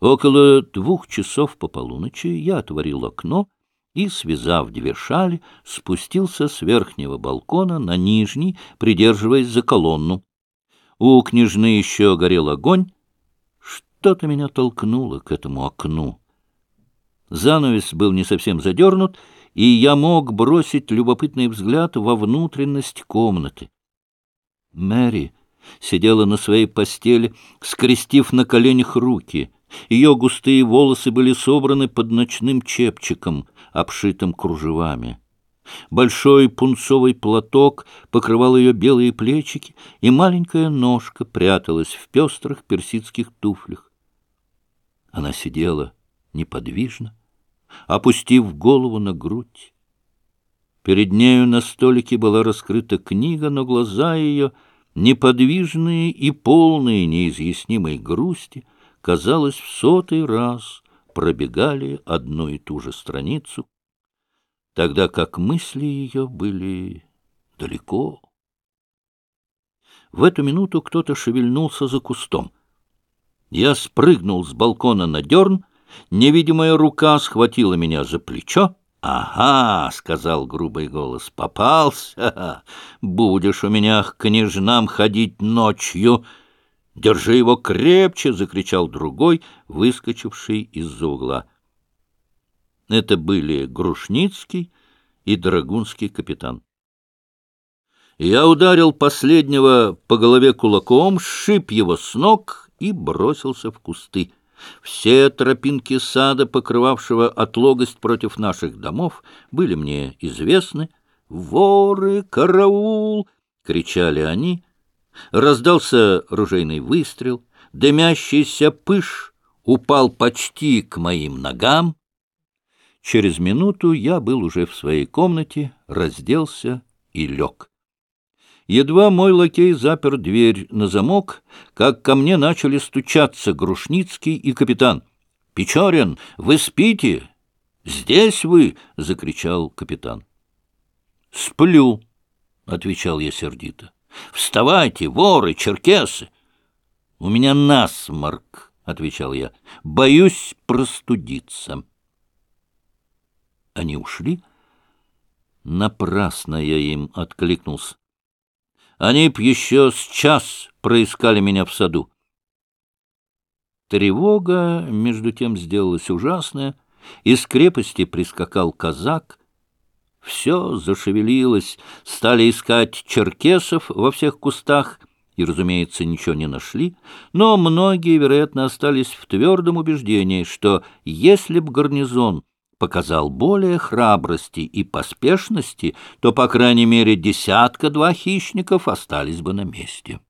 Около двух часов по полуночи я отворил окно и, связав две шали, спустился с верхнего балкона на нижний, придерживаясь за колонну. У княжны еще горел огонь. Что-то меня толкнуло к этому окну. Занавес был не совсем задернут, и я мог бросить любопытный взгляд во внутренность комнаты. Мэри сидела на своей постели, скрестив на коленях руки — ее густые волосы были собраны под ночным чепчиком, обшитым кружевами. Большой пунцовый платок покрывал ее белые плечики, и маленькая ножка пряталась в пестрых персидских туфлях. Она сидела неподвижно, опустив голову на грудь. Перед нею на столике была раскрыта книга, но глаза ее, неподвижные и полные неизъяснимой грусти, — казалось, в сотый раз пробегали одну и ту же страницу, тогда как мысли ее были далеко. В эту минуту кто-то шевельнулся за кустом. Я спрыгнул с балкона на дерн, невидимая рука схватила меня за плечо. «Ага», — сказал грубый голос, — «попался! Будешь у меня к княжнам ходить ночью!» «Держи его крепче!» — закричал другой, выскочивший из-за угла. Это были Грушницкий и Драгунский капитан. Я ударил последнего по голове кулаком, сшиб его с ног и бросился в кусты. Все тропинки сада, покрывавшего отлогость против наших домов, были мне известны. «Воры! Караул!» — кричали они, Раздался ружейный выстрел, дымящийся пыш упал почти к моим ногам. Через минуту я был уже в своей комнате, разделся и лег. Едва мой лакей запер дверь на замок, как ко мне начали стучаться Грушницкий и капитан. «Печорин, вы спите?» «Здесь вы!» — закричал капитан. «Сплю», — отвечал я сердито. Вставайте, воры, черкесы! — У меня насморк, — отвечал я. — Боюсь простудиться. Они ушли. Напрасно я им откликнулся. Они б еще с час проискали меня в саду. Тревога, между тем, сделалась ужасная. Из крепости прискакал казак — все зашевелилось, стали искать черкесов во всех кустах и, разумеется, ничего не нашли, но многие, вероятно, остались в твердом убеждении, что если б гарнизон показал более храбрости и поспешности, то, по крайней мере, десятка-два хищников остались бы на месте.